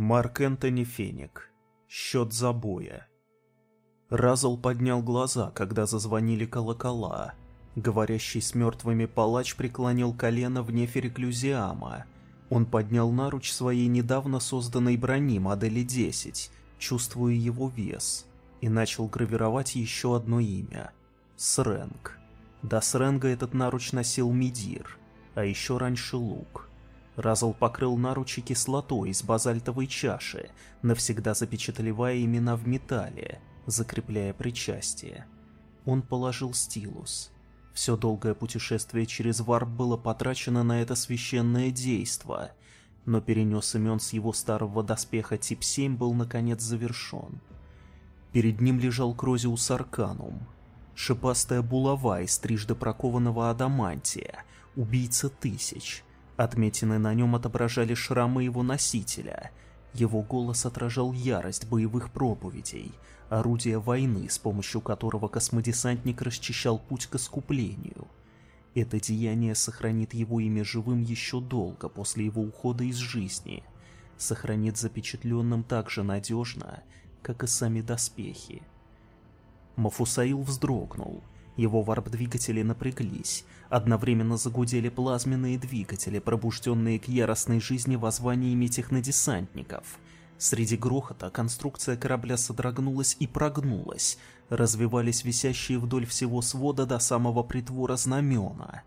Марк Энтони Феник. Счет забоя. Разл поднял глаза, когда зазвонили колокола. Говорящий с мертвыми палач преклонил колено вне фереклюзиама. Он поднял наруч своей недавно созданной брони модели 10, чувствуя его вес, и начал гравировать еще одно имя — Срэнг. До Срэнга этот наруч носил Медир, а еще раньше лук. Разл покрыл наручи кислотой из базальтовой чаши, навсегда запечатлевая имена в металле, закрепляя причастие. Он положил стилус. Все долгое путешествие через варп было потрачено на это священное действо, но перенос имен с его старого доспеха тип 7 был наконец завершен. Перед ним лежал Крозиус Арканум, шипастая булава из трижды прокованного адамантия, убийца тысяч. Отметины на нем отображали шрамы его носителя. Его голос отражал ярость боевых проповедей, орудие войны, с помощью которого космодесантник расчищал путь к искуплению. Это деяние сохранит его имя живым еще долго после его ухода из жизни, сохранит запечатленным так же надежно, как и сами доспехи. Мафусаил вздрогнул, его варп-двигатели напряглись, одновременно загудели плазменные двигатели, пробужденные к яростной жизни воззваниями технодесантников — Среди грохота конструкция корабля содрогнулась и прогнулась, развивались висящие вдоль всего свода до самого притвора знамена.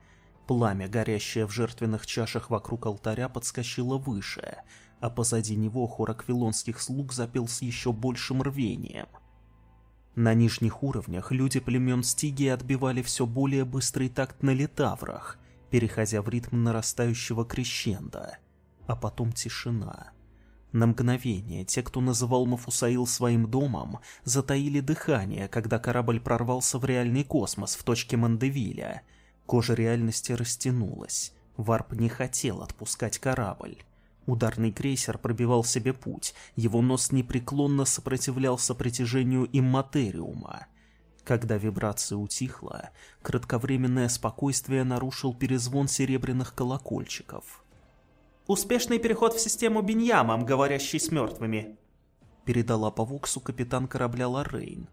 Пламя, горящее в жертвенных чашах вокруг алтаря, подскочило выше, а позади него хор аквилонских слуг запел с еще большим рвением. На нижних уровнях люди племен Стиги отбивали все более быстрый такт на литаврах, переходя в ритм нарастающего крещенда, а потом тишина. На мгновение те, кто называл Мафусаил своим домом, затаили дыхание, когда корабль прорвался в реальный космос в точке Мандевиля. Кожа реальности растянулась. Варп не хотел отпускать корабль. Ударный крейсер пробивал себе путь, его нос непреклонно сопротивлялся притяжению имматериума. Когда вибрация утихла, кратковременное спокойствие нарушил перезвон серебряных колокольчиков. Успешный переход в систему Беньямом, говорящий с мертвыми. Передала по Воксу капитан корабля Лоррейн.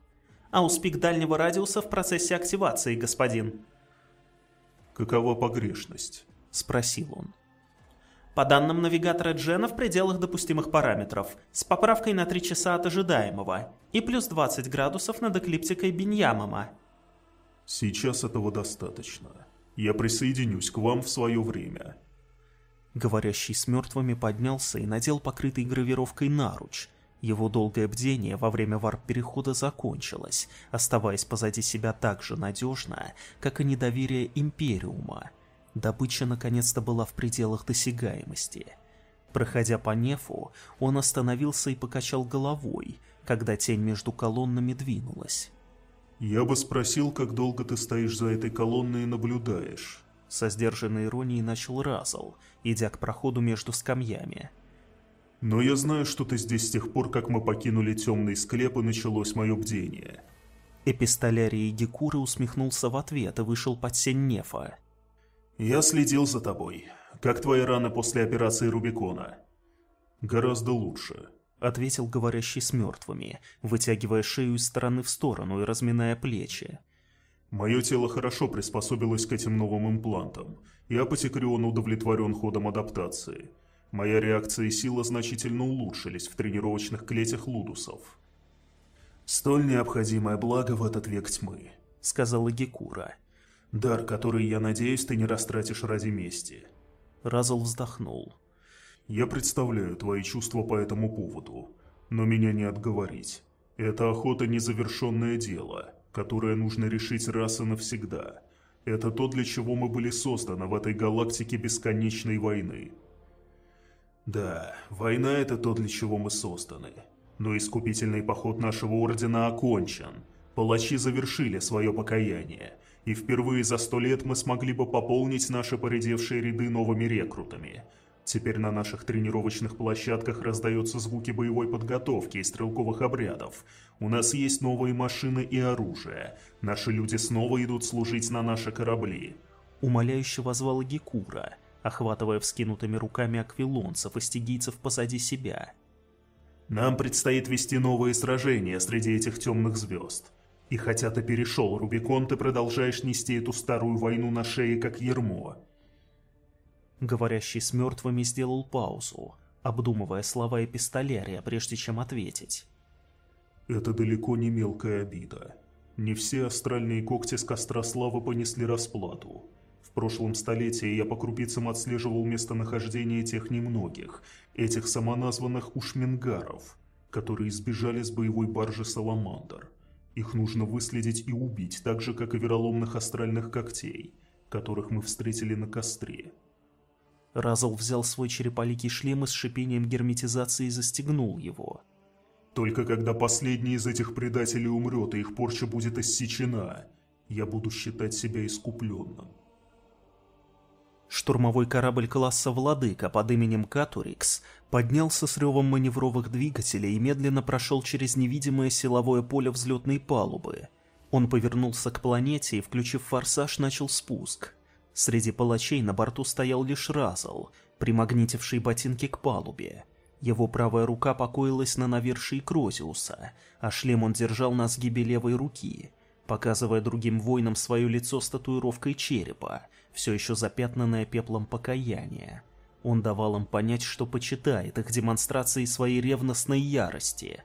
А успех дальнего радиуса в процессе активации, господин. Какова погрешность? Спросил он. По данным навигатора Джена в пределах допустимых параметров, с поправкой на 3 часа от ожидаемого, и плюс 20 градусов над эклиптикой Беньямома. Сейчас этого достаточно. Я присоединюсь к вам в свое время. Говорящий с мертвыми поднялся и надел покрытый гравировкой наруч. Его долгое бдение во время варп-перехода закончилось, оставаясь позади себя так же надежно, как и недоверие Империума. Добыча наконец-то была в пределах досягаемости. Проходя по нефу, он остановился и покачал головой, когда тень между колоннами двинулась. «Я бы спросил, как долго ты стоишь за этой колонной и наблюдаешь?» Со сдержанной иронией начал Разл, идя к проходу между скамьями. «Но я знаю, что ты здесь с тех пор, как мы покинули темный склеп и началось мое бдение». Эпистолярий Гекура усмехнулся в ответ и вышел под сень Нефа. «Я следил за тобой. Как твои раны после операции Рубикона?» «Гораздо лучше», — ответил говорящий с мертвыми, вытягивая шею из стороны в сторону и разминая плечи. Мое тело хорошо приспособилось к этим новым имплантам. Я Апотекрион удовлетворен ходом адаптации. Моя реакция и сила значительно улучшились в тренировочных клетях лудусов. «Столь необходимое благо в этот век тьмы», — сказала Гекура. «Дар, который, я надеюсь, ты не растратишь ради мести». Разл вздохнул. «Я представляю твои чувства по этому поводу, но меня не отговорить. Это охота — незавершенное дело» которое нужно решить раз и навсегда. Это то, для чего мы были созданы в этой галактике бесконечной войны. Да, война — это то, для чего мы созданы. Но искупительный поход нашего Ордена окончен. Палачи завершили свое покаяние, и впервые за сто лет мы смогли бы пополнить наши поредевшие ряды новыми рекрутами — Теперь на наших тренировочных площадках раздаются звуки боевой подготовки и стрелковых обрядов. У нас есть новые машины и оружие. Наши люди снова идут служить на наши корабли. Умоляюще возвала Гекура, охватывая вскинутыми руками аквилонцев и стигийцев позади себя. Нам предстоит вести новые сражения среди этих темных звезд. И хотя ты перешел Рубикон, ты продолжаешь нести эту старую войну на шее, как ермо. Говорящий с мертвыми сделал паузу, обдумывая слова эпистолярия, прежде чем ответить. Это далеко не мелкая обида. Не все астральные когти с костра славы понесли расплату. В прошлом столетии я по крупицам отслеживал местонахождение тех немногих, этих самоназванных ушмингаров, которые сбежали с боевой баржи «Саламандр». Их нужно выследить и убить, так же, как и вероломных астральных когтей, которых мы встретили на костре. Разл взял свой череполикий шлем и с шипением герметизации застегнул его. «Только когда последний из этих предателей умрет, и их порча будет иссечена, я буду считать себя искупленным». Штурмовой корабль класса «Владыка» под именем Катурикс поднялся с ревом маневровых двигателей и медленно прошел через невидимое силовое поле взлетной палубы. Он повернулся к планете и, включив форсаж, начал спуск. Среди палачей на борту стоял лишь Разл, примагнитивший ботинки к палубе. Его правая рука покоилась на навершии Крозиуса, а шлем он держал на сгибе левой руки, показывая другим воинам свое лицо с татуировкой черепа — все еще запятнанное пеплом покаяния. Он давал им понять, что почитает их демонстрации своей ревностной ярости.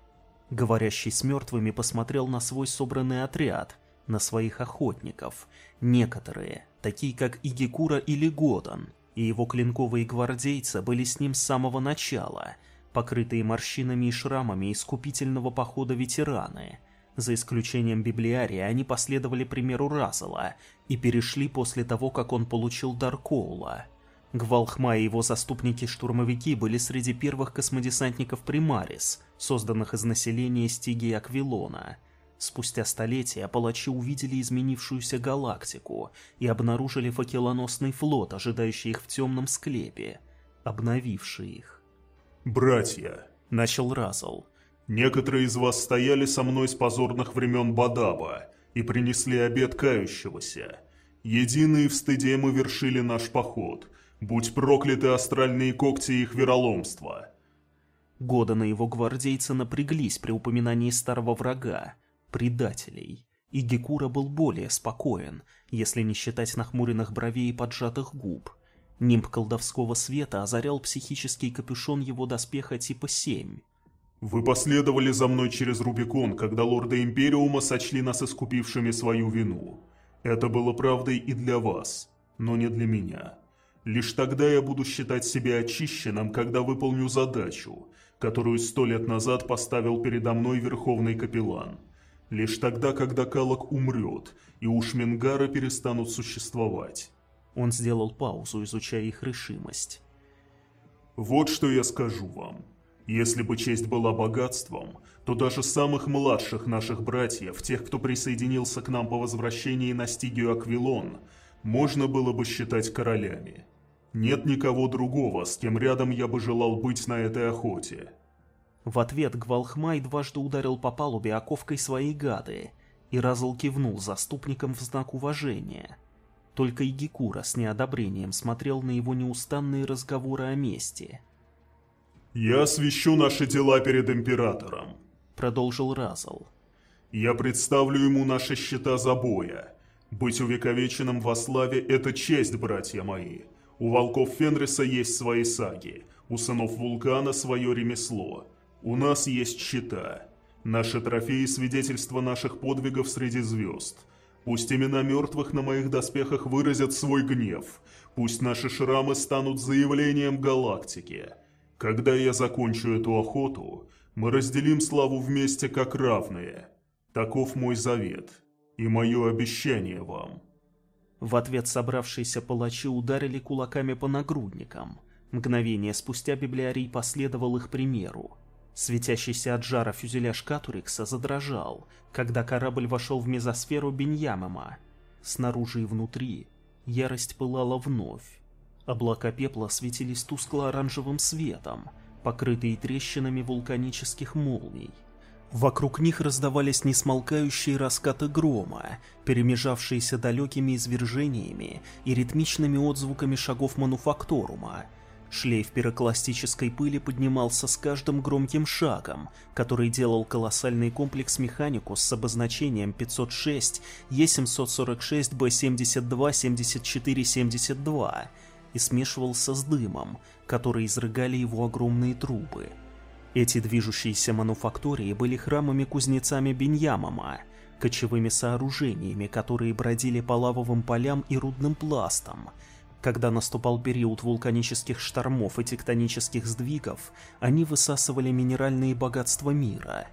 Говорящий с мертвыми посмотрел на свой собранный отряд, на своих охотников. Некоторые, такие как Игикура или Годан, и его клинковые гвардейцы были с ним с самого начала, покрытые морщинами и шрамами искупительного похода ветераны – за исключением библиария, они последовали примеру Рассела и перешли после того, как он получил дар Коула. Гвалхма и его заступники-штурмовики были среди первых космодесантников Примарис, созданных из населения Стиги и Аквилона. Спустя столетия палачи увидели изменившуюся галактику и обнаружили факелоносный флот, ожидающий их в темном склепе, обновивший их. «Братья!» — начал Разл. Некоторые из вас стояли со мной с позорных времен Бадаба и принесли обед кающегося. Единые в стыде мы вершили наш поход. Будь прокляты астральные когти их вероломства. Года на его гвардейцы напряглись при упоминании старого врага, предателей. И Гекура был более спокоен, если не считать нахмуренных бровей и поджатых губ. Нимб колдовского света озарял психический капюшон его доспеха типа 7. Вы последовали за мной через Рубикон, когда лорды Империума сочли нас искупившими свою вину. Это было правдой и для вас, но не для меня. Лишь тогда я буду считать себя очищенным, когда выполню задачу, которую сто лет назад поставил передо мной Верховный Капеллан. Лишь тогда, когда Калок умрет, и уж Мингары перестанут существовать. Он сделал паузу, изучая их решимость. Вот что я скажу вам. Если бы честь была богатством, то даже самых младших наших братьев, тех, кто присоединился к нам по возвращении на Стигию Аквилон, можно было бы считать королями. Нет никого другого, с кем рядом я бы желал быть на этой охоте. В ответ Гвалхмай дважды ударил по палубе оковкой своей гады, и Разл кивнул заступником в знак уважения. Только Игикура с неодобрением смотрел на его неустанные разговоры о мести – «Я освящу наши дела перед Императором», — продолжил Разл. «Я представлю ему наши счета забоя. Быть увековеченным во славе — это честь, братья мои. У волков Фенриса есть свои саги, у сынов Вулкана свое ремесло. У нас есть счета. Наши трофеи — свидетельство наших подвигов среди звезд. Пусть имена мертвых на моих доспехах выразят свой гнев. Пусть наши шрамы станут заявлением галактики». Когда я закончу эту охоту, мы разделим славу вместе как равные. Таков мой завет и мое обещание вам». В ответ собравшиеся палачи ударили кулаками по нагрудникам. Мгновение спустя библиарий последовал их примеру. Светящийся от жара фюзеляж Катурикса задрожал, когда корабль вошел в мезосферу Беньямема. Снаружи и внутри ярость пылала вновь. Облака пепла светились тускло-оранжевым светом, покрытые трещинами вулканических молний. Вокруг них раздавались несмолкающие раскаты грома, перемежавшиеся далекими извержениями и ритмичными отзвуками шагов мануфакторума. Шлейф пирокластической пыли поднимался с каждым громким шагом, который делал колоссальный комплекс Механикус с обозначением 506 Е746 Б72 74 72 и смешивался с дымом, который изрыгали его огромные трубы. Эти движущиеся мануфактории были храмами-кузнецами Беньямама, кочевыми сооружениями, которые бродили по лавовым полям и рудным пластам – когда наступал период вулканических штормов и тектонических сдвигов, они высасывали минеральные богатства мира.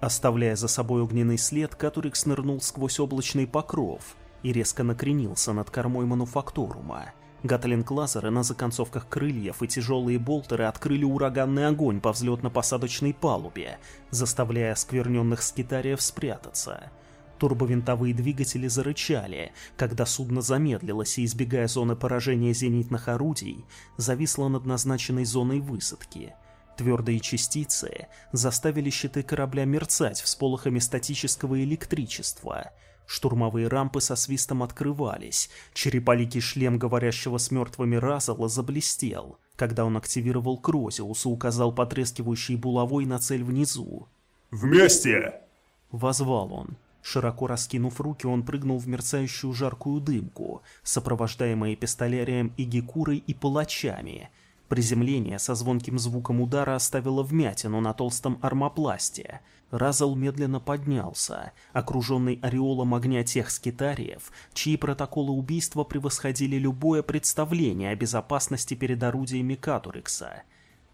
Оставляя за собой огненный след, который снырнул сквозь облачный покров и резко накренился над кормой мануфактурума, Гатлинг-лазеры на законцовках крыльев и тяжелые болтеры открыли ураганный огонь по взлетно-посадочной палубе, заставляя оскверненных скитариев спрятаться — Турбовинтовые двигатели зарычали, когда судно замедлилось и, избегая зоны поражения зенитных орудий, зависло над назначенной зоной высадки. Твердые частицы заставили щиты корабля мерцать всполохами статического электричества. Штурмовые рампы со свистом открывались, череполикий шлем говорящего с мертвыми Разала заблестел, когда он активировал Крозиус и указал потрескивающей булавой на цель внизу. «Вместе!» — возвал он. Широко раскинув руки, он прыгнул в мерцающую жаркую дымку, сопровождаемые пистолярием и гекурой и палачами. Приземление со звонким звуком удара оставило вмятину на толстом армопласте. Разал медленно поднялся, окруженный ореолом огня тех скитариев, чьи протоколы убийства превосходили любое представление о безопасности перед орудиями Катурикса.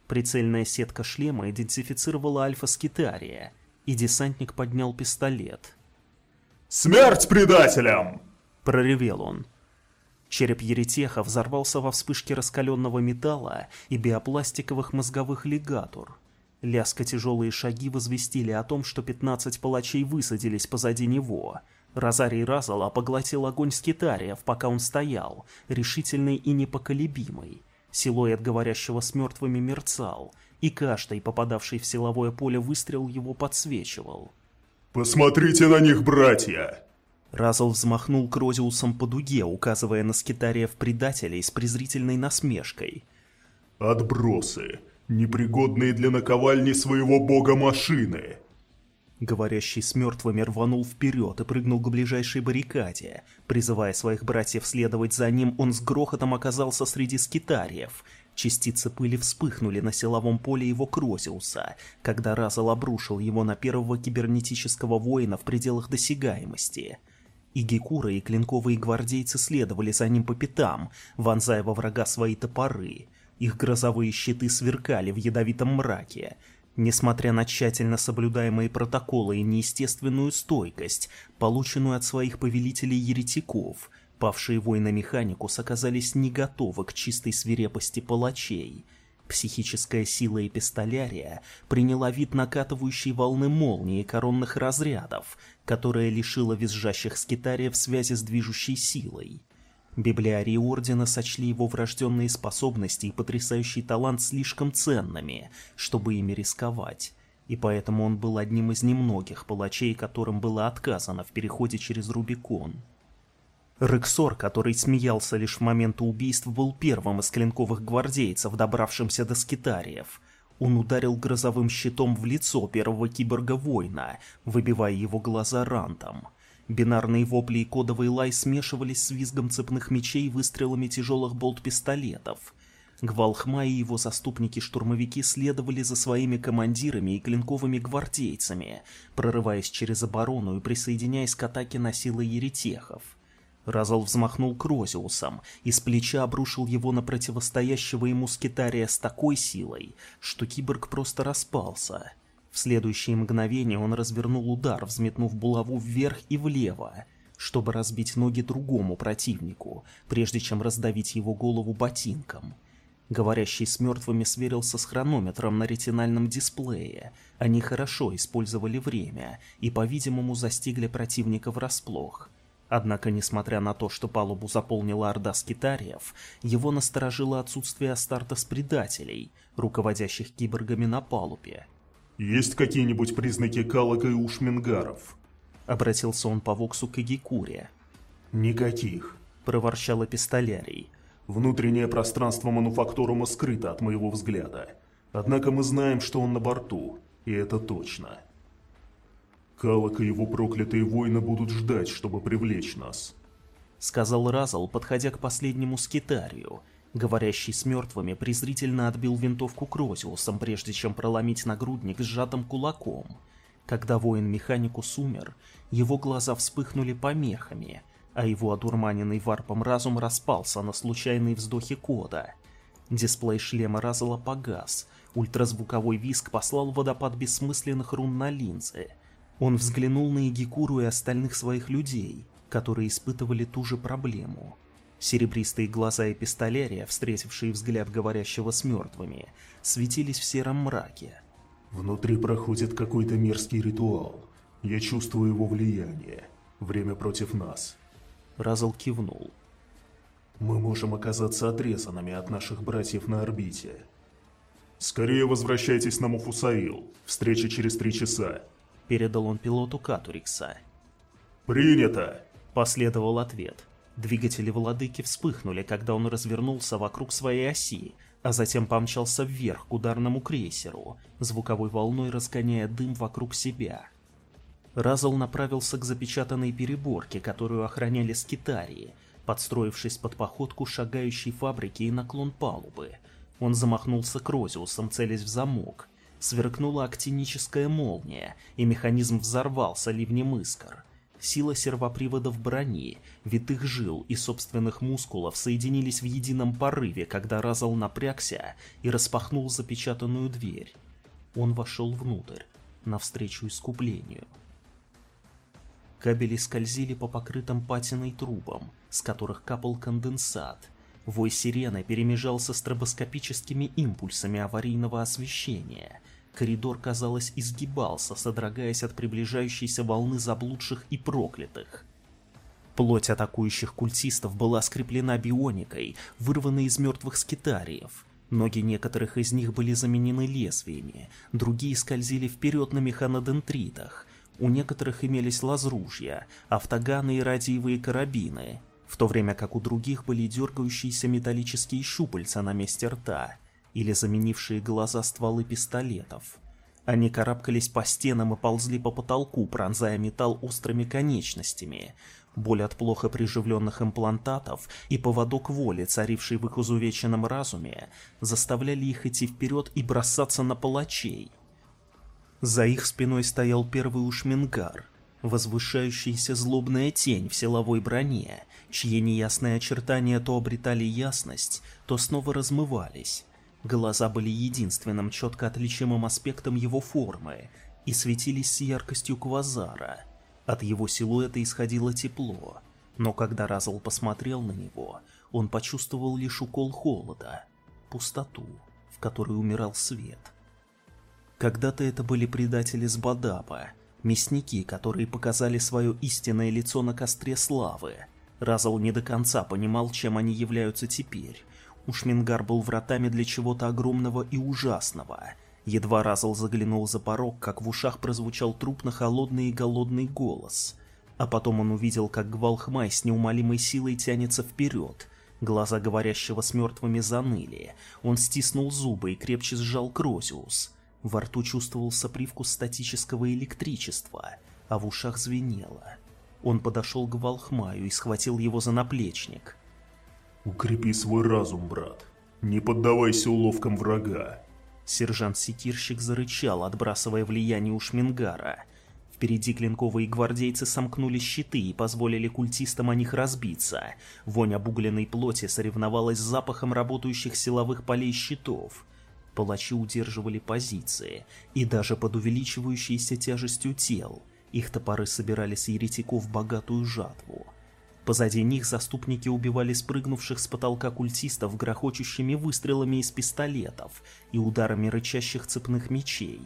Прицельная сетка шлема идентифицировала альфа-скитария, и десантник поднял пистолет — «Смерть предателям!» — проревел он. Череп еретеха взорвался во вспышке раскаленного металла и биопластиковых мозговых лигатур. Лязко тяжелые шаги возвестили о том, что 15 палачей высадились позади него. Розарий Разала поглотил огонь скитариев, пока он стоял, решительный и непоколебимый. Силуэт говорящего с мертвыми мерцал, и каждый, попадавший в силовое поле выстрел, его подсвечивал. «Посмотрите на них, братья!» Разл взмахнул Крозиусом по дуге, указывая на скитариев-предателей с презрительной насмешкой. «Отбросы, непригодные для наковальни своего бога машины!» Говорящий с мертвыми рванул вперед и прыгнул к ближайшей баррикаде. Призывая своих братьев следовать за ним, он с грохотом оказался среди скитариев Частицы пыли вспыхнули на силовом поле его Крозиуса, когда Разал обрушил его на первого кибернетического воина в пределах досягаемости. И Гекура, и клинковые гвардейцы следовали за ним по пятам, вонзая во врага свои топоры. Их грозовые щиты сверкали в ядовитом мраке. Несмотря на тщательно соблюдаемые протоколы и неестественную стойкость, полученную от своих повелителей еретиков – Павшие воины Механикус оказались не готовы к чистой свирепости палачей. Психическая сила эпистолярия приняла вид накатывающей волны молнии коронных разрядов, которая лишила визжащих скитариев связи с движущей силой. Библиарии Ордена сочли его врожденные способности и потрясающий талант слишком ценными, чтобы ими рисковать, и поэтому он был одним из немногих палачей, которым было отказано в переходе через Рубикон. Рексор, который смеялся лишь в момент убийств, был первым из клинковых гвардейцев, добравшимся до скитариев. Он ударил грозовым щитом в лицо первого киборга-воина, выбивая его глаза рантом. Бинарные вопли и кодовый лай смешивались с визгом цепных мечей и выстрелами тяжелых болт-пистолетов. Гвалхма и его заступники-штурмовики следовали за своими командирами и клинковыми гвардейцами, прорываясь через оборону и присоединяясь к атаке на силы еретехов. Разал взмахнул Крозиусом и с плеча обрушил его на противостоящего ему скитария с такой силой, что киборг просто распался. В следующее мгновение он развернул удар, взметнув булаву вверх и влево, чтобы разбить ноги другому противнику, прежде чем раздавить его голову ботинком. Говорящий с мертвыми сверился с хронометром на ретинальном дисплее. Они хорошо использовали время и, по-видимому, застигли противника врасплох. Однако, несмотря на то, что палубу заполнила орда скитариев, его насторожило отсутствие Астартес предателей, руководящих киборгами на палубе. «Есть какие-нибудь признаки Калака и Ушмингаров?» Обратился он по Воксу к Эгикуре. «Никаких», — проворчал эпистолярий. Внутреннее пространство мануфактурума скрыто от моего взгляда. Однако мы знаем, что он на борту, и это точно. Калак и его проклятые воины будут ждать, чтобы привлечь нас. Сказал Разал, подходя к последнему скитарию. Говорящий с мертвыми презрительно отбил винтовку Крозиусом, прежде чем проломить нагрудник сжатым кулаком. Когда воин-механикус умер, его глаза вспыхнули помехами, а его одурманенный варпом разум распался на случайные вздохи кода. Дисплей шлема Разала погас, ультразвуковой виск послал водопад бессмысленных рун на линзы. Он взглянул на Игикуру и остальных своих людей, которые испытывали ту же проблему. Серебристые глаза эпистолярия, встретившие взгляд говорящего с мертвыми, светились в сером мраке. Внутри проходит какой-то мерзкий ритуал. Я чувствую его влияние. Время против нас. Разал кивнул. Мы можем оказаться отрезанными от наших братьев на орбите. Скорее возвращайтесь на Муфусаил. Встреча через три часа. Передал он пилоту Катурикса. Принято! Последовал ответ. Двигатели владыки вспыхнули, когда он развернулся вокруг своей оси, а затем помчался вверх к ударному крейсеру, звуковой волной разгоняя дым вокруг себя. Разл направился к запечатанной переборке, которую охраняли скитарии, подстроившись под походку шагающей фабрики и наклон палубы. Он замахнулся Крозиусом, целясь в замок. Сверкнула актиническая молния, и механизм взорвался ливнем искр. Сила сервоприводов брони, витых жил и собственных мускулов соединились в едином порыве, когда Разал напрягся и распахнул запечатанную дверь. Он вошел внутрь, навстречу искуплению. Кабели скользили по покрытым патиной трубам, с которых капал конденсат. Вой сирены перемежался стробоскопическими импульсами аварийного освещения. Коридор, казалось, изгибался, содрогаясь от приближающейся волны заблудших и проклятых. Плоть атакующих культистов была скреплена бионикой, вырванной из мертвых скитариев. Ноги некоторых из них были заменены лезвиями, другие скользили вперед на механодентритах, у некоторых имелись лазружья, автоганы и радиевые карабины, в то время как у других были дергающиеся металлические щупальца на месте рта или заменившие глаза стволы пистолетов. Они карабкались по стенам и ползли по потолку, пронзая металл острыми конечностями. Боль от плохо приживленных имплантатов и поводок воли, царивший в их изувеченном разуме, заставляли их идти вперед и бросаться на палачей – за их спиной стоял первый ушмингар, возвышающаяся злобная тень в силовой броне, чьи неясные очертания то обретали ясность, то снова размывались. Глаза были единственным четко отличимым аспектом его формы и светились с яркостью квазара. От его силуэта исходило тепло, но когда Разл посмотрел на него, он почувствовал лишь укол холода, пустоту, в которой умирал свет. Когда-то это были предатели с Бадапа, мясники, которые показали свое истинное лицо на костре славы. Разал не до конца понимал, чем они являются теперь. Ушмингар был вратами для чего-то огромного и ужасного. Едва Разал заглянул за порог, как в ушах прозвучал трупно-холодный и голодный голос. А потом он увидел, как Гвалхмай с неумолимой силой тянется вперед. Глаза говорящего с мертвыми заныли. Он стиснул зубы и крепче сжал Крозиус. Во рту чувствовался привкус статического электричества, а в ушах звенело. Он подошел к Волхмаю и схватил его за наплечник. «Укрепи свой разум, брат. Не поддавайся уловкам врага». Сержант-секирщик зарычал, отбрасывая влияние у Шмингара. Впереди клинковые гвардейцы сомкнули щиты и позволили культистам о них разбиться. Вонь обугленной плоти соревновалась с запахом работающих силовых полей щитов. Палачи удерживали позиции, и даже под увеличивающейся тяжестью тел их топоры собирали с еретиков богатую жатву. Позади них заступники убивали спрыгнувших с потолка культистов грохочущими выстрелами из пистолетов и ударами рычащих цепных мечей.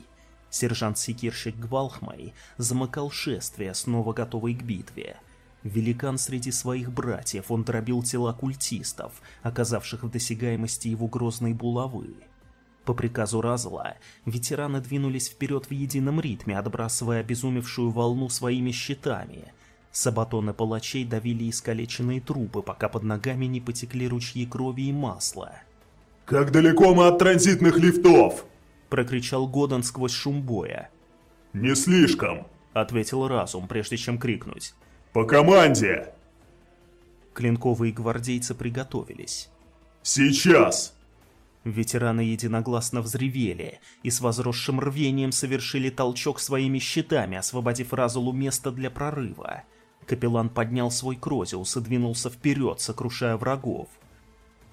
Сержант-секирщик Гвалхмай замыкал шествие, снова готовый к битве. Великан среди своих братьев, он дробил тела культистов, оказавших в досягаемости его грозной булавы. По приказу Разла, ветераны двинулись вперед в едином ритме, отбрасывая обезумевшую волну своими щитами. Сабатоны палачей давили искалеченные трупы, пока под ногами не потекли ручьи крови и масла. «Как далеко мы от транзитных лифтов?» — прокричал Годан сквозь шум боя. «Не слишком», — ответил разум, прежде чем крикнуть. «По команде!» Клинковые гвардейцы приготовились. «Сейчас!» Ветераны единогласно взревели и с возросшим рвением совершили толчок своими щитами, освободив Разулу место для прорыва. Капеллан поднял свой крозиус и двинулся вперед, сокрушая врагов.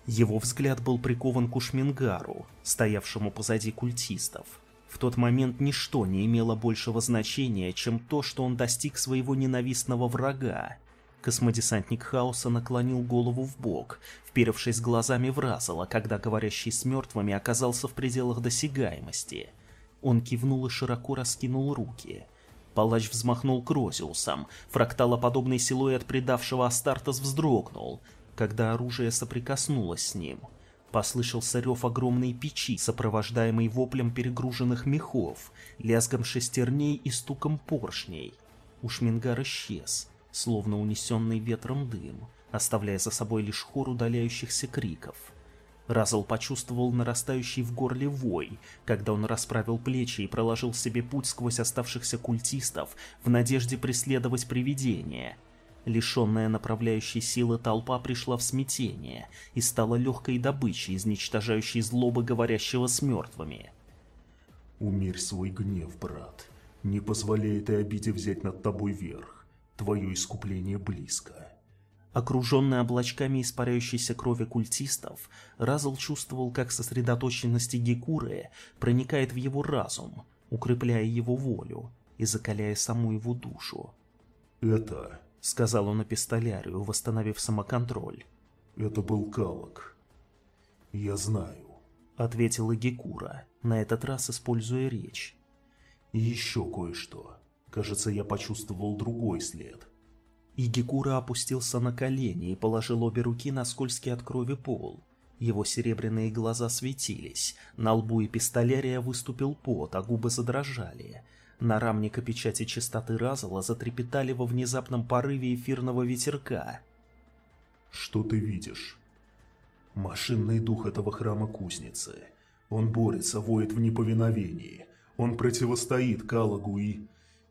Его взгляд был прикован к Ушмингару, стоявшему позади культистов. В тот момент ничто не имело большего значения, чем то, что он достиг своего ненавистного врага. Космодесантник Хаоса наклонил голову в бок, вперевшись глазами в Рассела, когда говорящий с мертвыми оказался в пределах досягаемости. Он кивнул и широко раскинул руки. Палач взмахнул Крозиусом, фракталоподобный силуэт предавшего Астартес вздрогнул, когда оружие соприкоснулось с ним. Послышался рев огромной печи, сопровождаемый воплем перегруженных мехов, лязгом шестерней и стуком поршней. Ушмингар исчез, словно унесенный ветром дым, оставляя за собой лишь хор удаляющихся криков. Разл почувствовал нарастающий в горле вой, когда он расправил плечи и проложил себе путь сквозь оставшихся культистов в надежде преследовать привидение. Лишенная направляющей силы толпа пришла в смятение и стала легкой добычей, изничтожающей злобы говорящего с мертвыми. «Умерь свой гнев, брат. Не позволяй этой обиде взять над тобой верх. Твое искупление близко. Окруженный облачками испаряющейся крови культистов, Разл чувствовал, как сосредоточенность Гекуры проникает в его разум, укрепляя его волю и закаляя саму его душу. «Это...» — сказал он эпистолярию, восстановив самоконтроль. «Это был Калок. Я знаю», — ответила Гекура, на этот раз используя речь. «И еще кое-что. Кажется, я почувствовал другой след. Игикура опустился на колени и положил обе руки на скользкий от крови пол. Его серебряные глаза светились, на лбу и пистолярия выступил пот, а губы задрожали. На рамника печати чистоты Разала затрепетали во внезапном порыве эфирного ветерка. «Что ты видишь?» «Машинный дух этого храма кузницы. Он борется, воет в неповиновении. Он противостоит Калагу и...»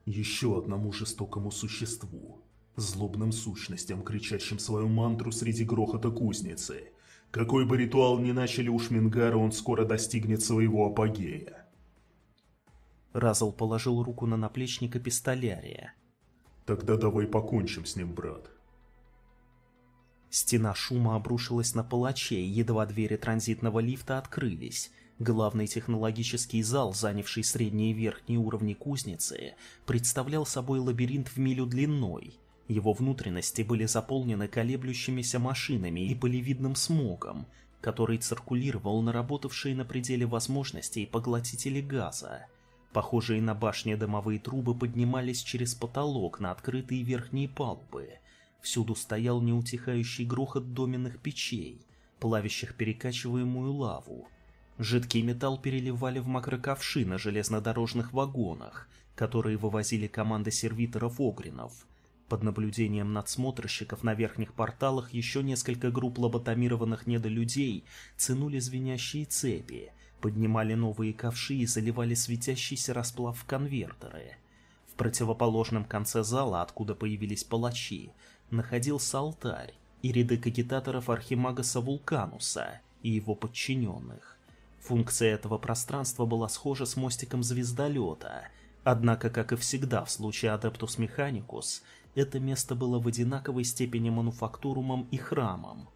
еще одному жестокому существу, злобным сущностям, кричащим свою мантру среди грохота кузницы. Какой бы ритуал ни начали у Шмингара, он скоро достигнет своего апогея. Разл положил руку на наплечник эпистолярия. «Тогда давай покончим с ним, брат». Стена шума обрушилась на палачей, едва двери транзитного лифта открылись, Главный технологический зал, занявший средние и верхние уровни кузницы, представлял собой лабиринт в милю длиной. Его внутренности были заполнены колеблющимися машинами и полевидным смогом, который циркулировал на работавшие на пределе возможностей поглотители газа. Похожие на башни дымовые трубы поднимались через потолок на открытые верхние палубы. Всюду стоял неутихающий грохот доменных печей, плавящих перекачиваемую лаву, Жидкий металл переливали в макроковши на железнодорожных вагонах, которые вывозили команды сервиторов Огринов. Под наблюдением надсмотрщиков на верхних порталах еще несколько групп лоботомированных недолюдей тянули звенящие цепи, поднимали новые ковши и заливали светящийся расплав в конвертеры. В противоположном конце зала, откуда появились палачи, находился алтарь и ряды кагитаторов Архимагаса Вулкануса и его подчиненных. Функция этого пространства была схожа с мостиком звездолета, однако, как и всегда в случае Adeptus Mechanicus, это место было в одинаковой степени мануфактурумом и храмом.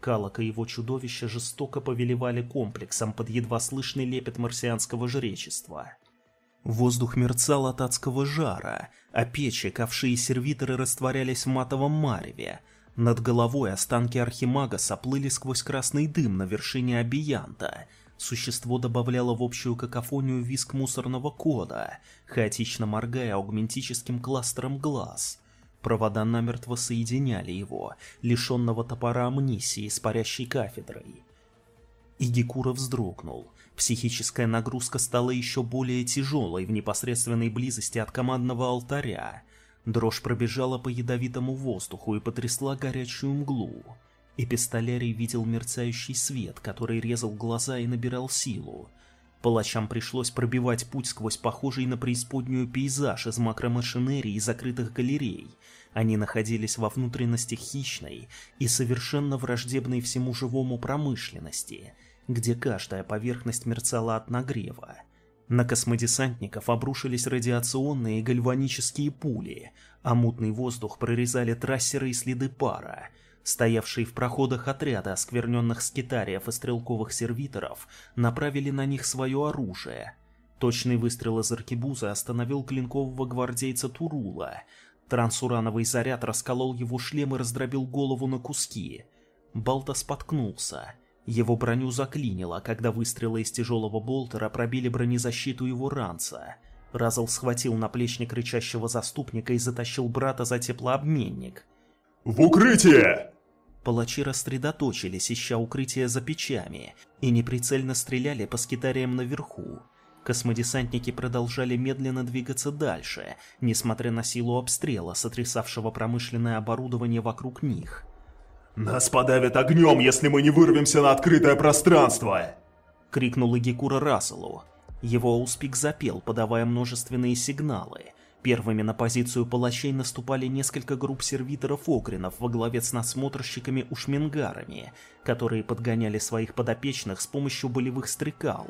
Калок и его чудовища жестоко повелевали комплексом под едва слышный лепет марсианского жречества. Воздух мерцал от адского жара, а печи, ковши и сервиторы растворялись в матовом мареве. Над головой останки Архимагаса плыли сквозь красный дым на вершине Абиянта — Существо добавляло в общую какофонию виск мусорного кода, хаотично моргая аугментическим кластером глаз. Провода намертво соединяли его, лишенного топора амнисии с парящей кафедрой. Игикура вздрогнул. Психическая нагрузка стала еще более тяжелой в непосредственной близости от командного алтаря. Дрожь пробежала по ядовитому воздуху и потрясла горячую мглу. Эпистолярий видел мерцающий свет, который резал глаза и набирал силу. Палачам пришлось пробивать путь сквозь похожий на преисподнюю пейзаж из макромашинерии и закрытых галерей. Они находились во внутренностях хищной и совершенно враждебной всему живому промышленности, где каждая поверхность мерцала от нагрева. На космодесантников обрушились радиационные и гальванические пули, а мутный воздух прорезали трассеры и следы пара. Стоявшие в проходах отряды оскверненных скитариев и стрелковых сервиторов направили на них свое оружие. Точный выстрел из аркебуза остановил клинкового гвардейца Турула. Трансурановый заряд расколол его шлем и раздробил голову на куски. Балта споткнулся. Его броню заклинило, когда выстрелы из тяжелого болтера пробили бронезащиту его ранца. Разл схватил наплечник рычащего заступника и затащил брата за теплообменник. «В укрытие!» Палачи рассредоточились, ища укрытие за печами, и неприцельно стреляли по скитариям наверху. Космодесантники продолжали медленно двигаться дальше, несмотря на силу обстрела, сотрясавшего промышленное оборудование вокруг них. «Нас подавят огнем, если мы не вырвемся на открытое пространство!» — крикнул Игикура Расселу. Его ауспик запел, подавая множественные сигналы. Первыми на позицию палачей наступали несколько групп сервиторов Окринов во главе с насмотрщиками-ушменгарами, которые подгоняли своих подопечных с помощью болевых стрекал.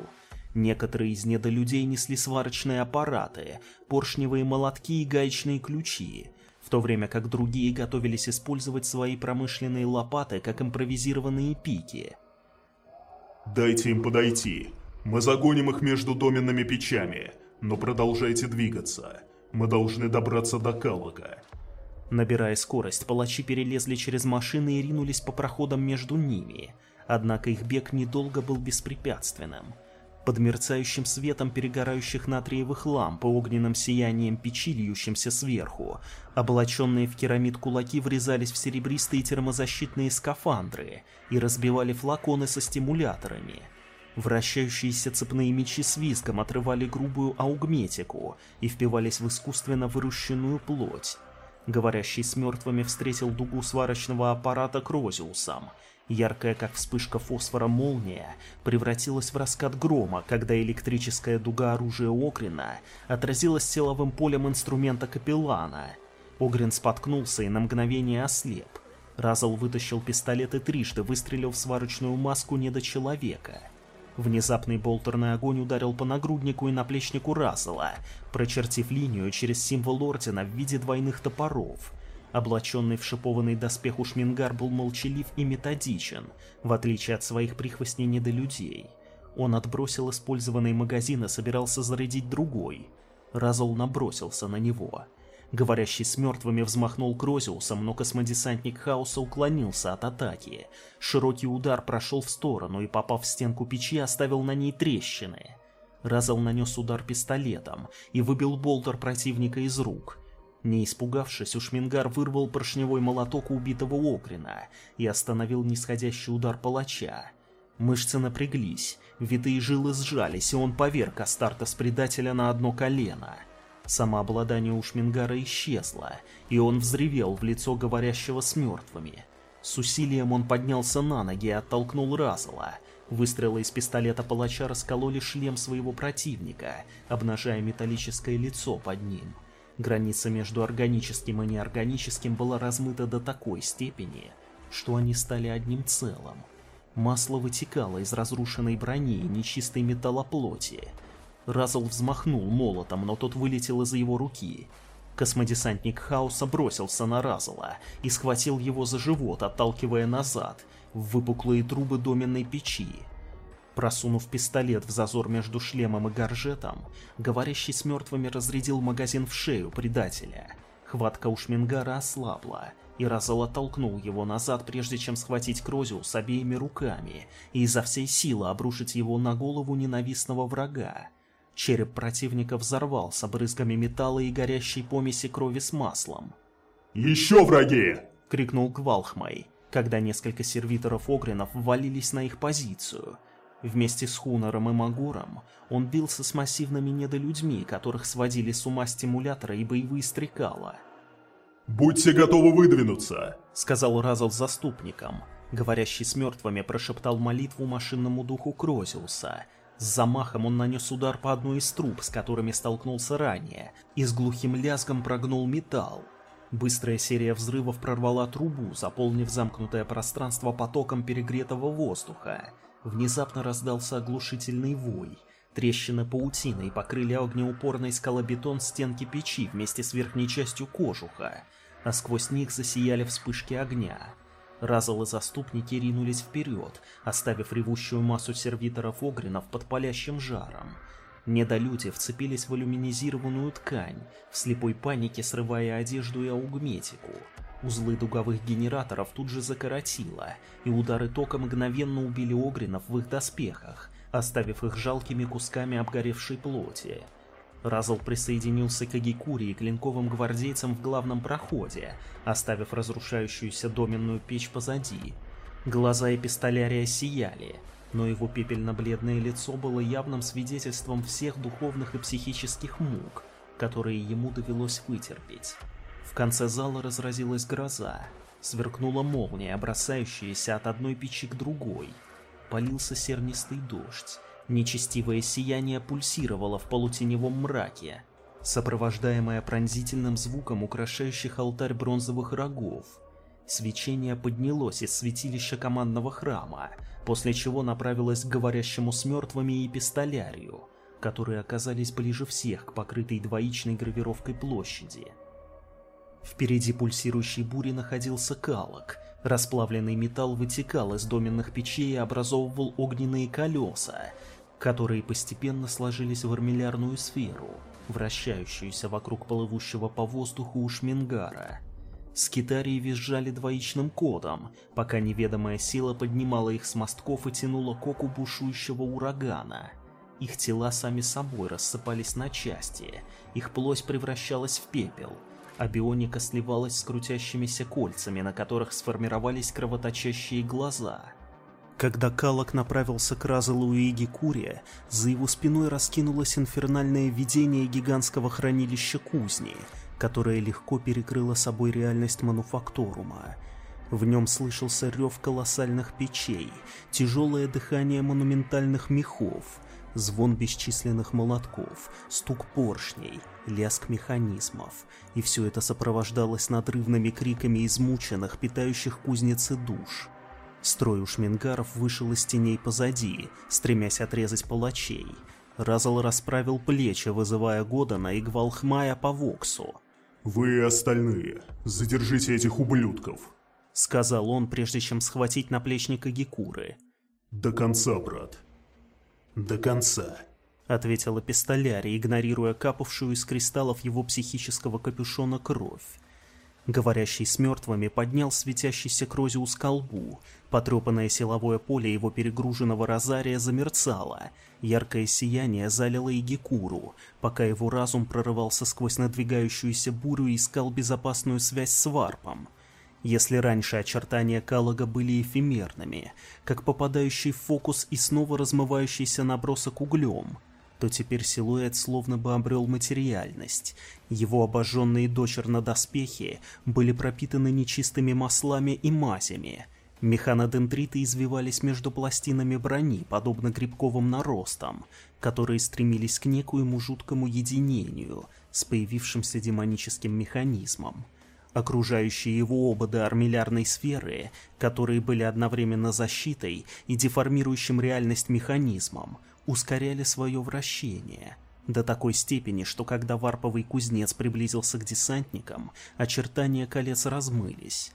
Некоторые из недолюдей несли сварочные аппараты, поршневые молотки и гаечные ключи, в то время как другие готовились использовать свои промышленные лопаты как импровизированные пики. «Дайте им подойти. Мы загоним их между доменными печами, но продолжайте двигаться. Мы должны добраться до Каллага». Набирая скорость, палачи перелезли через машины и ринулись по проходам между ними. Однако их бег недолго был беспрепятственным. Под мерцающим светом перегорающих натриевых ламп и огненным сиянием печи, льющимся сверху, облаченные в керамид кулаки врезались в серебристые термозащитные скафандры и разбивали флаконы со стимуляторами. Вращающиеся цепные мечи с визгом отрывали грубую аугметику и впивались в искусственно выращенную плоть. Говорящий с мертвыми встретил дугу сварочного аппарата Крозиусом, Яркая, как вспышка фосфора молния, превратилась в раскат грома, когда электрическая дуга оружия Огрина отразилась силовым полем инструмента капеллана. Огрин споткнулся и на мгновение ослеп. Разал вытащил пистолет и трижды выстрелил в сварочную маску недочеловека. Внезапный болтерный огонь ударил по нагруднику и наплечнику Разала, прочертив линию через символ Ордена в виде двойных топоров — Облаченный в шипованный доспех Ушмингар был молчалив и методичен, в отличие от своих прихвостней недолюдей. Он отбросил использованный магазин и собирался зарядить другой. Разол набросился на него. Говорящий с мертвыми взмахнул Крозиусом, но космодесантник Хаоса уклонился от атаки. Широкий удар прошел в сторону и, попав в стенку печи, оставил на ней трещины. Разол нанес удар пистолетом и выбил болтер противника из рук. Не испугавшись, Ушмингар вырвал поршневой молоток у убитого Окрина и остановил нисходящий удар палача. Мышцы напряглись, витые жилы сжались, и он поверг Астартес предателя на одно колено. Самообладание Ушмингара исчезло, и он взревел в лицо говорящего с мертвыми. С усилием он поднялся на ноги и оттолкнул Разала. Выстрелы из пистолета палача раскололи шлем своего противника, обнажая металлическое лицо под ним. Граница между органическим и неорганическим была размыта до такой степени, что они стали одним целым. Масло вытекало из разрушенной брони и нечистой металлоплоти. Разл взмахнул молотом, но тот вылетел из его руки. Космодесантник Хаоса бросился на Разла и схватил его за живот, отталкивая назад, в выпуклые трубы доменной печи. Просунув пистолет в зазор между шлемом и горжетом, говорящий с мертвыми разрядил магазин в шею предателя. Хватка у Шмингара ослабла, и Разал оттолкнул его назад, прежде чем схватить Крозиу с обеими руками и изо всей силы обрушить его на голову ненавистного врага. Череп противника взорвался брызгами металла и горящей помеси крови с маслом. «Еще враги!» — крикнул Квалхмай, когда несколько сервиторов Огринов ввалились на их позицию — Вместе с Хунором и Магором он бился с массивными недолюдьми, которых сводили с ума стимуляторы и боевые стрекала. «Будьте готовы выдвинуться!» — сказал Разал заступникам. Говорящий с мертвыми прошептал молитву машинному духу Крозиуса. С замахом он нанес удар по одной из труб, с которыми столкнулся ранее, и с глухим лязгом прогнул металл. Быстрая серия взрывов прорвала трубу, заполнив замкнутое пространство потоком перегретого воздуха. Внезапно раздался оглушительный вой. Трещины паутиной покрыли огнеупорной скалобетон стенки печи вместе с верхней частью кожуха, а сквозь них засияли вспышки огня. Разал и заступники ринулись вперед, оставив ревущую массу сервиторов Огринов под палящим жаром. Недолюди вцепились в алюминизированную ткань, в слепой панике срывая одежду и аугметику. Узлы дуговых генераторов тут же закоротило, и удары тока мгновенно убили Огринов в их доспехах, оставив их жалкими кусками обгоревшей плоти. Разл присоединился к Агикуре и клинковым гвардейцам в главном проходе, оставив разрушающуюся доменную печь позади. Глаза эпистолярия сияли, но его пепельно-бледное лицо было явным свидетельством всех духовных и психических мук, которые ему довелось вытерпеть. В конце зала разразилась гроза, сверкнула молния, бросающаяся от одной печи к другой. Полился сернистый дождь, нечестивое сияние пульсировало в полутеневом мраке, сопровождаемое пронзительным звуком украшающих алтарь бронзовых рогов. Свечение поднялось из святилища командного храма, после чего направилось к говорящему с мертвыми и пистолярию, которые оказались ближе всех к покрытой двоичной гравировкой площади. Впереди пульсирующей бури находился калок. Расплавленный металл вытекал из доменных печей и образовывал огненные колеса, которые постепенно сложились в армиллярную сферу, вращающуюся вокруг плывущего по воздуху Ушмингара. Скитарии визжали двоичным кодом, пока неведомая сила поднимала их с мостков и тянула к оку бушующего урагана. Их тела сами собой рассыпались на части, их плоть превращалась в пепел, а бионика сливалась с крутящимися кольцами, на которых сформировались кровоточащие глаза. Когда Калок направился к Разелу и Гикуре, за его спиной раскинулось инфернальное видение гигантского хранилища кузни — которое легко перекрыло собой реальность мануфактурума. В нем слышался рев колоссальных печей, тяжелое дыхание монументальных мехов, звон бесчисленных молотков, стук поршней, лязг механизмов, и все это сопровождалось надрывными криками измученных, питающих кузницы душ. Строй у шмингаров вышел из теней позади, стремясь отрезать палачей. Разал расправил плечи, вызывая Годана и Гвалхмая по Воксу. «Вы остальные, задержите этих ублюдков», — сказал он, прежде чем схватить наплечника Гекуры. «До конца, брат». «До конца», — ответила Пистоляри, игнорируя капавшую из кристаллов его психического капюшона кровь. Говорящий с мертвыми поднял светящийся Крозиус колбу. Потрепанное силовое поле его перегруженного розария замерцало. Яркое сияние залило и Гекуру, пока его разум прорывался сквозь надвигающуюся бурю и искал безопасную связь с варпом. Если раньше очертания Калага были эфемерными, как попадающий в фокус и снова размывающийся набросок углем — то теперь силуэт словно бы обрел материальность. Его обожженные дочерно доспехи были пропитаны нечистыми маслами и мазями. Механодендриты извивались между пластинами брони, подобно грибковым наростам, которые стремились к некоему жуткому единению с появившимся демоническим механизмом. Окружающие его ободы армиллярной сферы, которые были одновременно защитой и деформирующим реальность механизмом – ускоряли свое вращение до такой степени, что когда варповый кузнец приблизился к десантникам, очертания колец размылись.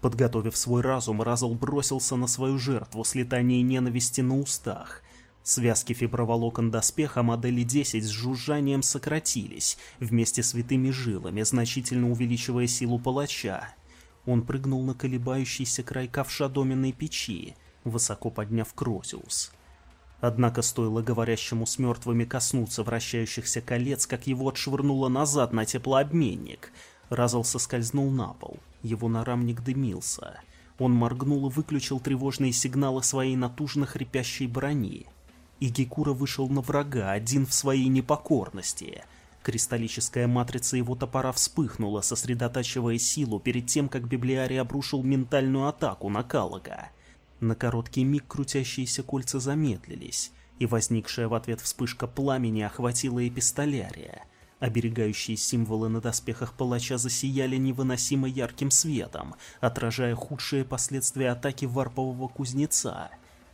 Подготовив свой разум, Разл бросился на свою жертву с летанием ненависти на устах. Связки фиброволокон доспеха модели 10 с жужжанием сократились, вместе с витыми жилами, значительно увеличивая силу палача. Он прыгнул на колебающийся край ковша доменной печи, высоко подняв Крозиус. Однако стоило говорящему с мертвыми коснуться вращающихся колец, как его отшвырнуло назад на теплообменник. Разал соскользнул на пол. Его нарамник дымился. Он моргнул и выключил тревожные сигналы своей натужно хрипящей брони. И Гекура вышел на врага, один в своей непокорности. Кристаллическая матрица его топора вспыхнула, сосредотачивая силу перед тем, как Библиарий обрушил ментальную атаку на Калага. На короткий миг крутящиеся кольца замедлились, и возникшая в ответ вспышка пламени охватила эпистолярия. Оберегающие символы на доспехах палача засияли невыносимо ярким светом, отражая худшие последствия атаки варпового кузнеца.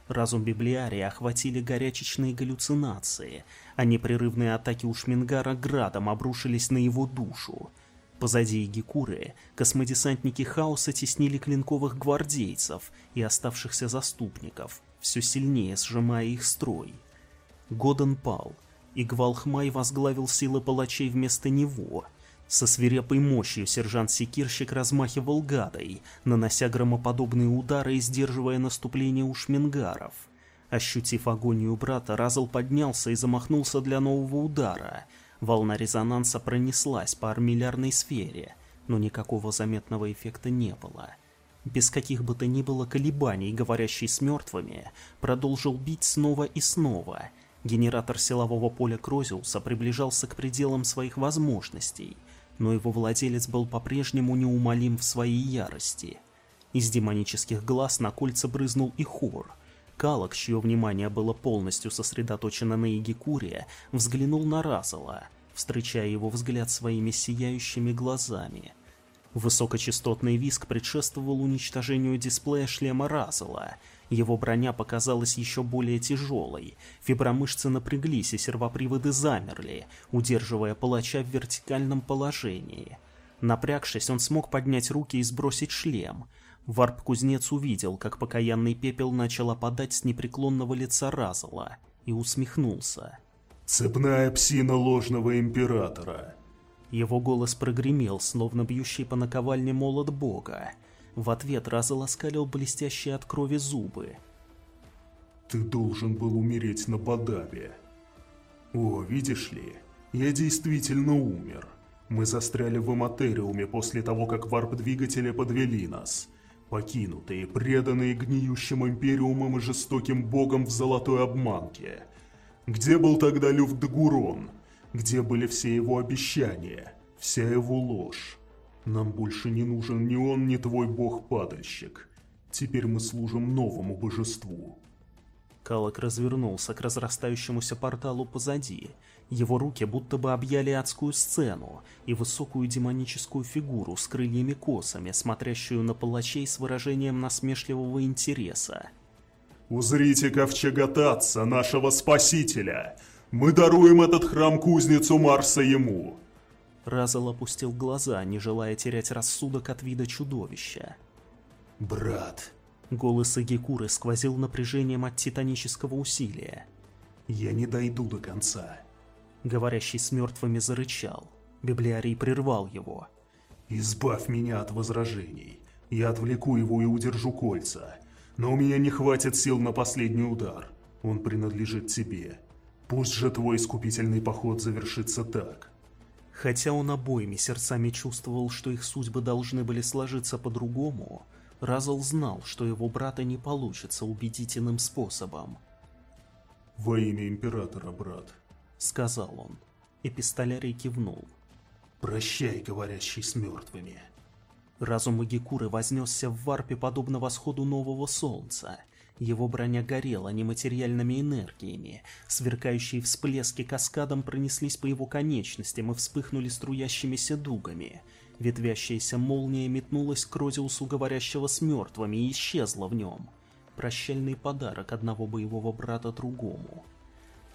Разум библиария охватили горячечные галлюцинации, а непрерывные атаки Ушмингара градом обрушились на его душу. Позади Игикуры космодесантники хаоса теснили клинковых гвардейцев и оставшихся заступников, все сильнее сжимая их строй. Годен пал, и Гвалхмай возглавил силы палачей вместо него. Со свирепой мощью сержант-секирщик размахивал гадой, нанося громоподобные удары и сдерживая наступление ушмингаров. Ощутив агонию брата, Разл поднялся и замахнулся для нового удара. Волна резонанса пронеслась по армиллярной сфере, но никакого заметного эффекта не было. Без каких бы то ни было колебаний, говорящий с мертвыми, продолжил бить снова и снова — Генератор силового поля Крозиуса приближался к пределам своих возможностей, но его владелец был по-прежнему неумолим в своей ярости. Из демонических глаз на кольца брызнул и хор. Калок, чье внимание было полностью сосредоточено на Игикуре, взглянул на Разала, встречая его взгляд своими сияющими глазами. Высокочастотный виск предшествовал уничтожению дисплея шлема Разала — его броня показалась еще более тяжелой, фибромышцы напряглись и сервоприводы замерли, удерживая палача в вертикальном положении. Напрягшись, он смог поднять руки и сбросить шлем. Варп-кузнец увидел, как покаянный пепел начал опадать с непреклонного лица Разала, и усмехнулся. «Цепная псина ложного императора!» Его голос прогремел, словно бьющий по наковальне молот бога. В ответ Раза ласкалил блестящие от крови зубы. «Ты должен был умереть на Бадаве. О, видишь ли, я действительно умер. Мы застряли в Эматериуме после того, как варп-двигатели подвели нас. Покинутые, преданные гниющим Империумом и жестоким богом в золотой обманке. Где был тогда Люфтдегурон? Где были все его обещания? Вся его ложь? Нам больше не нужен ни он, ни твой бог-падальщик. Теперь мы служим новому божеству. Калок развернулся к разрастающемуся порталу позади. Его руки будто бы объяли адскую сцену и высокую демоническую фигуру с крыльями-косами, смотрящую на палачей с выражением насмешливого интереса. «Узрите ковчега Татца, нашего спасителя! Мы даруем этот храм-кузницу Марса ему!» Разал опустил глаза, не желая терять рассудок от вида чудовища. «Брат!» Голос Агикуры сквозил напряжением от титанического усилия. «Я не дойду до конца!» Говорящий с мертвыми зарычал. Библиарий прервал его. «Избавь меня от возражений. Я отвлеку его и удержу кольца. Но у меня не хватит сил на последний удар. Он принадлежит тебе. Пусть же твой искупительный поход завершится так. Хотя он обоими сердцами чувствовал, что их судьбы должны были сложиться по-другому, Разл знал, что его брата не получится убедительным способом. «Во имя Императора, брат», — сказал он. Эпистолярий кивнул. «Прощай, говорящий с мертвыми». Разум Агикуры вознесся в варпе подобно восходу нового солнца — его броня горела нематериальными энергиями. Сверкающие всплески каскадом пронеслись по его конечностям и вспыхнули струящимися дугами. Ветвящаяся молния метнулась к Розиусу, говорящего с мертвыми, и исчезла в нем. Прощальный подарок одного боевого брата другому.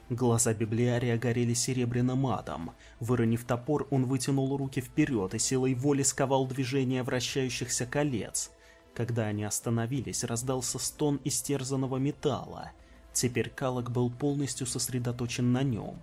Глаза библиария горели серебряным адом. Выронив топор, он вытянул руки вперед и силой воли сковал движение вращающихся колец. Когда они остановились, раздался стон истерзанного металла. Теперь Калок был полностью сосредоточен на нем.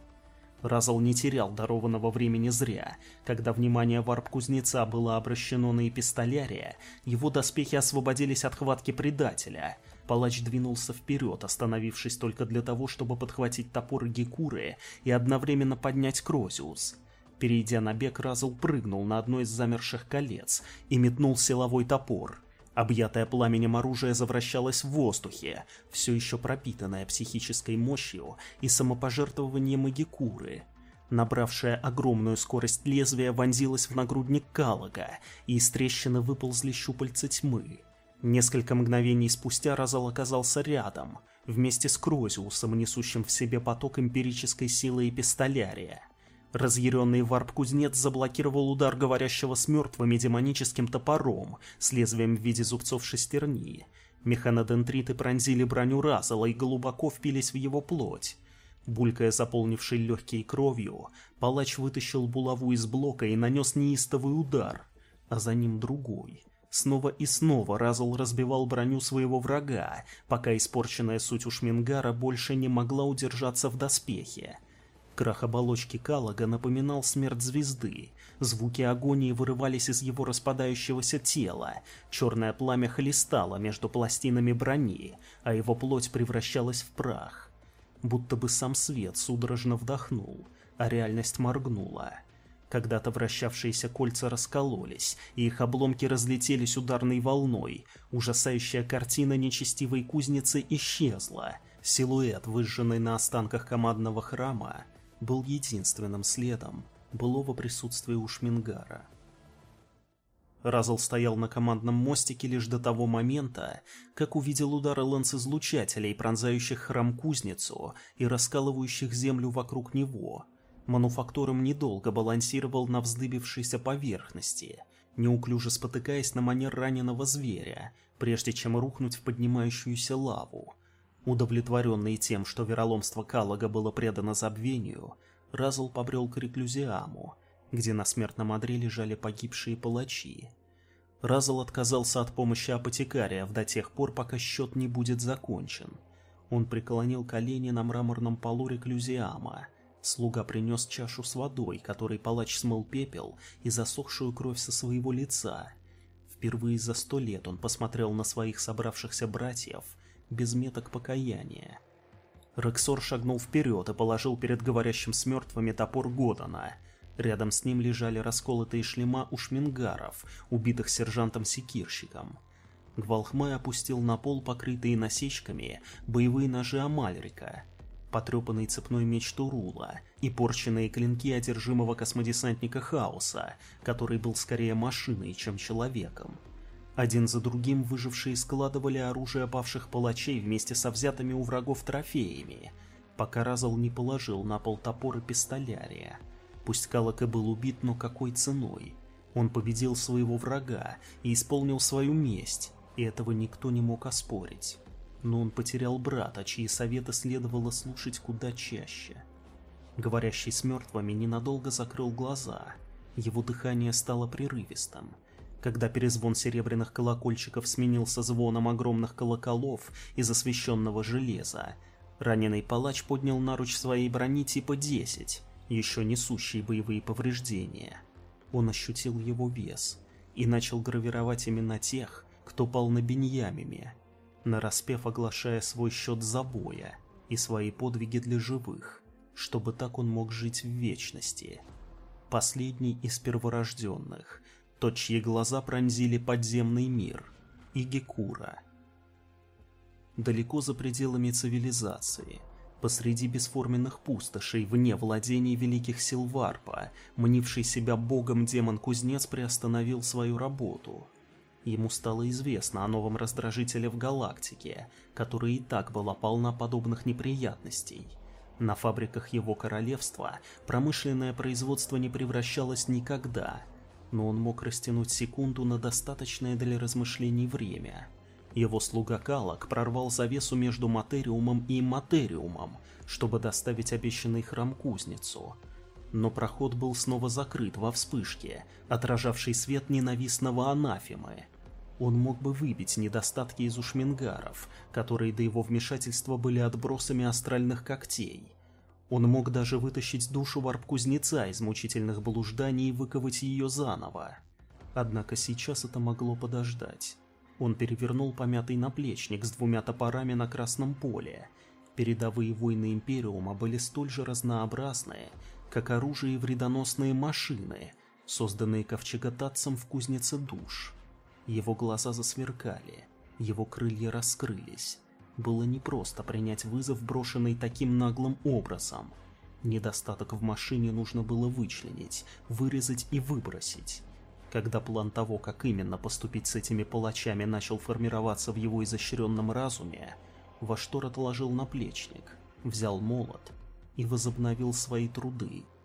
Разал не терял дарованного времени зря. Когда внимание варп-кузнеца было обращено на эпистолярия, его доспехи освободились от хватки предателя. Палач двинулся вперед, остановившись только для того, чтобы подхватить топор Гекуры и одновременно поднять Крозиус. Перейдя на бег, Разал прыгнул на одно из замерших колец и метнул силовой топор. Объятое пламенем оружие завращалось в воздухе, все еще пропитанное психической мощью и самопожертвованием Магикуры. Набравшая огромную скорость лезвия вонзилась в нагрудник Калага, и из трещины выползли щупальца тьмы. Несколько мгновений спустя Разал оказался рядом, вместе с Крозиусом, несущим в себе поток эмпирической силы и пистолярия. Разъяренный варп-кузнец заблокировал удар говорящего с мертвыми демоническим топором с лезвием в виде зубцов шестерни. Механодентриты пронзили броню Разала и глубоко впились в его плоть. Булькая заполнившей легкие кровью, палач вытащил булаву из блока и нанес неистовый удар, а за ним другой. Снова и снова Разл разбивал броню своего врага, пока испорченная суть Ушмингара больше не могла удержаться в доспехе. Крах оболочки Калага напоминал смерть звезды. Звуки агонии вырывались из его распадающегося тела. Черное пламя хлестало между пластинами брони, а его плоть превращалась в прах. Будто бы сам свет судорожно вдохнул, а реальность моргнула. Когда-то вращавшиеся кольца раскололись, и их обломки разлетелись ударной волной. Ужасающая картина нечестивой кузницы исчезла. Силуэт, выжженный на останках командного храма, был единственным следом былого присутствия Ушмингара. Разл стоял на командном мостике лишь до того момента, как увидел удары ланцезлучателей, пронзающих храм-кузницу и раскалывающих землю вокруг него. Мануфактуром недолго балансировал на вздыбившейся поверхности, неуклюже спотыкаясь на манер раненого зверя, прежде чем рухнуть в поднимающуюся лаву. Удовлетворенный тем, что вероломство Каллага было предано забвению, Разл побрел к Реклюзиаму, где на смертном одре лежали погибшие палачи. Разл отказался от помощи апотекария до тех пор, пока счет не будет закончен. Он преклонил колени на мраморном полу реклюзиама. Слуга принес чашу с водой, которой палач смыл пепел и засохшую кровь со своего лица. Впервые за сто лет он посмотрел на своих собравшихся братьев без меток покаяния. Рексор шагнул вперед и положил перед говорящим с мертвыми топор Годана — Рядом с ним лежали расколотые шлема у шмингаров, убитых сержантом-секирщиком. Гвалхмай опустил на пол покрытые насечками боевые ножи Амальрика, потрепанный цепной меч Турула и порченные клинки одержимого космодесантника Хаоса, который был скорее машиной, чем человеком. Один за другим выжившие складывали оружие павших палачей вместе со взятыми у врагов трофеями, пока Разал не положил на пол топор и пистолярия. Пусть Калак и был убит, но какой ценой? Он победил своего врага и исполнил свою месть, и этого никто не мог оспорить. Но он потерял брата, чьи советы следовало слушать куда чаще. Говорящий с мертвыми ненадолго закрыл глаза. Его дыхание стало прерывистым. Когда перезвон серебряных колокольчиков сменился звоном огромных колоколов из освещенного железа, раненый палач поднял наруч своей брони типа 10 еще несущий боевые повреждения. Он ощутил его вес и начал гравировать имена тех, кто пал на Беньямиме, нараспев оглашая свой счет забоя и свои подвиги для живых, чтобы так он мог жить в вечности. Последний из перворожденных, тот, чьи глаза пронзили подземный мир, Игекура. Далеко за пределами цивилизации – посреди бесформенных пустошей, вне владений великих сил Варпа, мнивший себя богом демон-кузнец приостановил свою работу. Ему стало известно о новом раздражителе в галактике, которая и так была полна подобных неприятностей. На фабриках его королевства промышленное производство не превращалось никогда, но он мог растянуть секунду на достаточное для размышлений время – его слуга Калак прорвал завесу между материумом и материумом, чтобы доставить обещанный храм кузницу. Но проход был снова закрыт во вспышке, отражавшей свет ненавистного анафемы. Он мог бы выбить недостатки из ушмингаров, которые до его вмешательства были отбросами астральных когтей. Он мог даже вытащить душу варп-кузнеца из мучительных блужданий и выковать ее заново. Однако сейчас это могло подождать. Он перевернул помятый наплечник с двумя топорами на красном поле. Передовые войны Империума были столь же разнообразные, как оружие и вредоносные машины, созданные ковчеготатцем в кузнице душ. Его глаза засверкали, его крылья раскрылись. Было непросто принять вызов, брошенный таким наглым образом. Недостаток в машине нужно было вычленить, вырезать и выбросить. Когда план того, как именно поступить с этими палачами, начал формироваться в его изощренном разуме, Ваштор отложил наплечник, взял молот и возобновил свои труды –